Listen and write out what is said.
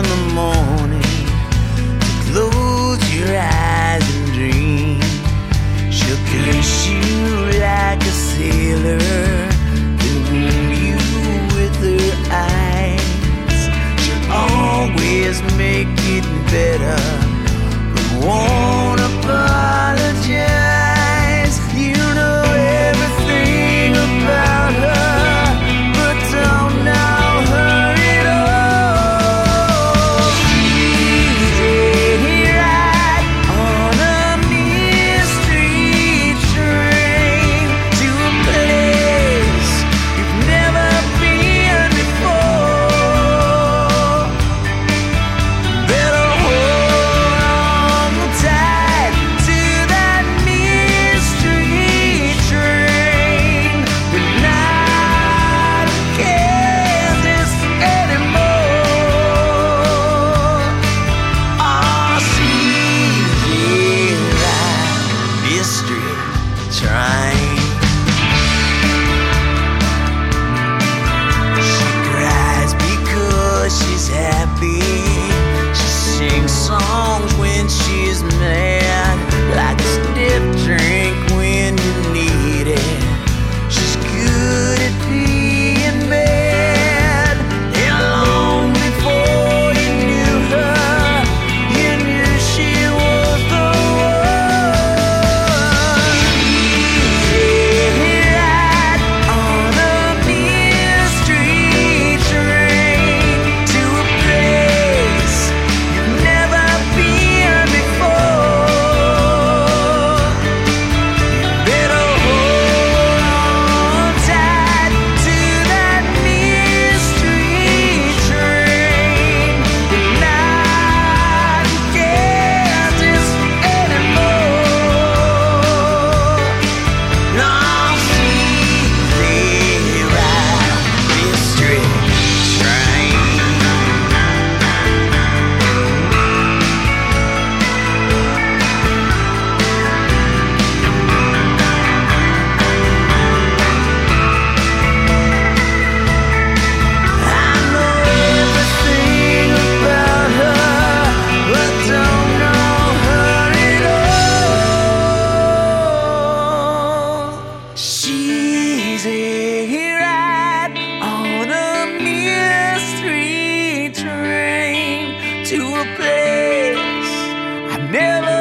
in the morning to close your eyes and dream. She'll curse you like a sailor, then wound you with her eyes. She'll always make it better. She cries because she's happy. She sings songs. to a place I never